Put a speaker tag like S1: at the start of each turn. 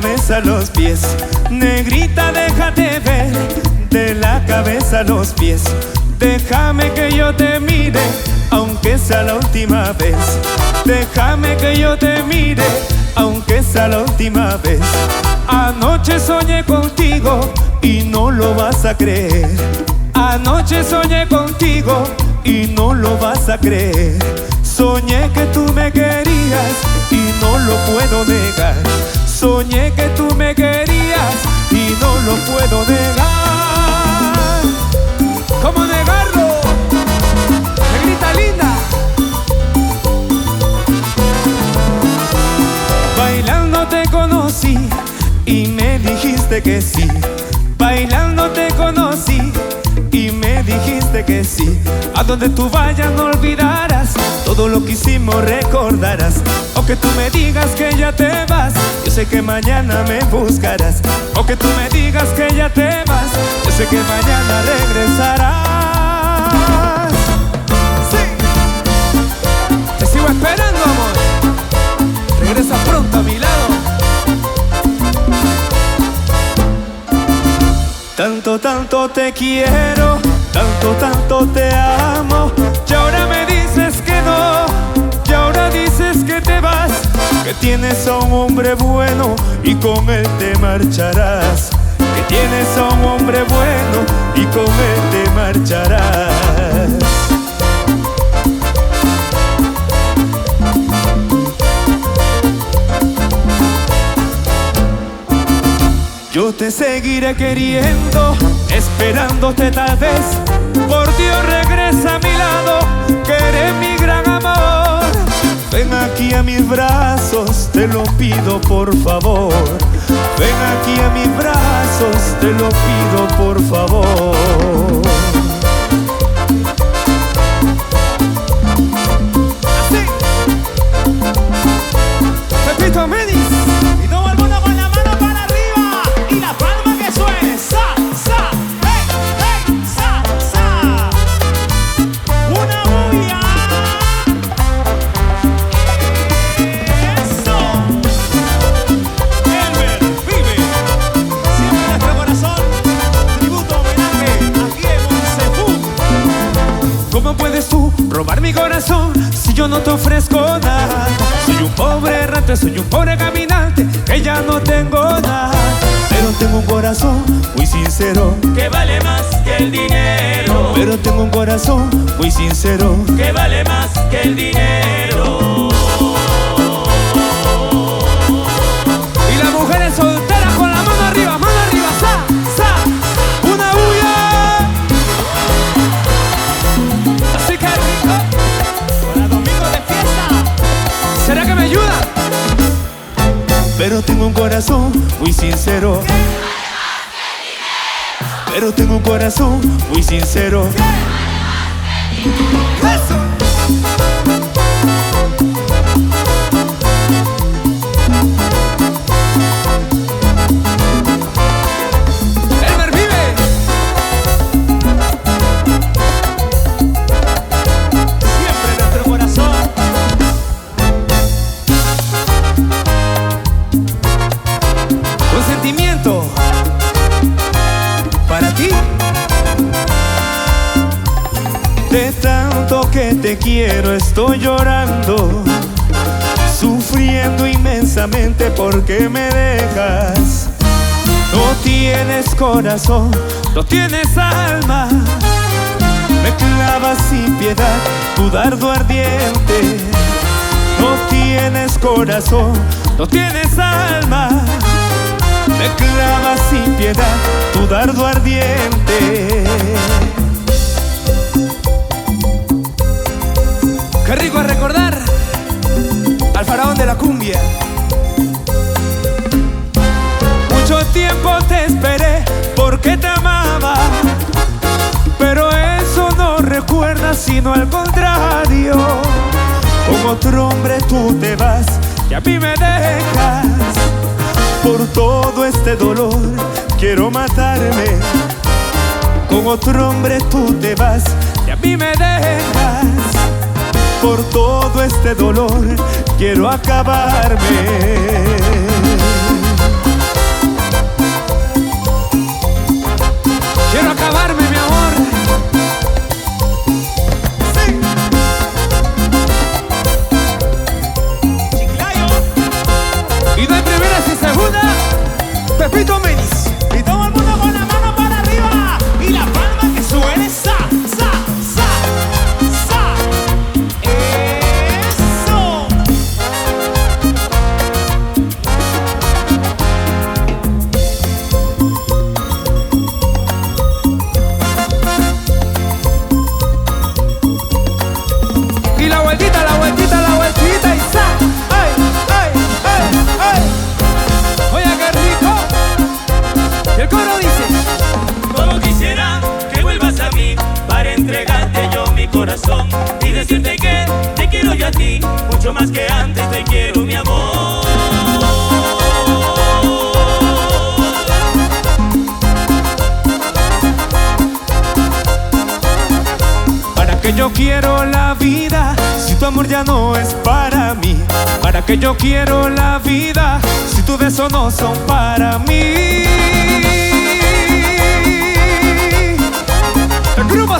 S1: cabeza a los pies. Negrita, déjate ver de la cabeza a los pies. Déjame que yo te mire, aunque sea la última vez. Déjame que yo te mire, aunque sea la última vez. Anoche soñé contigo y no lo vas a creer. Anoche soñé contigo y no lo vas a creer. Soñé que tú me querías que sí. Bailando te conocí y me dijiste que sí. A donde tú vayas no olvidarás, todo lo que hicimos recordarás. O que tú me digas que ya te vas, yo sé que mañana me buscarás. O que tú me digas que ya te vas, yo sé que mañana regresarás. Tanto, te quiero, tanto, tanto te amo. Y ahora me dices que no, y ahora dices que te vas. Que tienes a un hombre bueno y con él te marcharás. Que tienes a un hombre bueno y con él te marcharás. Yo te seguiré queriendo, esperándote tal vez. Por Dios regresa a mi lado, que eres mi gran amor. Ven aquí a mis brazos, te lo pido por favor. Ven aquí a mis brazos, te lo pido corazón si yo no te ofrezco nada? Soy un pobre errante, soy un pobre caminante que ya no tengo nada. Pero tengo un corazón muy sincero,
S2: que vale más que el dinero,
S1: pero tengo un corazón muy sincero.
S2: que vale más que el dinero.
S1: Un corazón muy sincero. Pero tengo un corazón muy sincero. Para ti. De tanto que te quiero estoy llorando, sufriendo inmensamente porque me dejas. No tienes corazón, no tienes alma. Me clavas sin piedad tu dardo ardiente. No tienes corazón, no tienes alma me clava sin piedad tu dardo ardiente. Qué rico recordar al faraón de la cumbia. Mucho tiempo te esperé porque te amaba, pero eso no recuerda sino al contrario. Con otro hombre tú te vas y a mí me dejas. Por todo este dolor quiero matarme. Con otro hombre tú te vas y a mí me dejas. Por todo este dolor quiero acabarme. amor ya no es para mí. ¿Para que yo quiero la vida si tus besos no son para mí? El grupo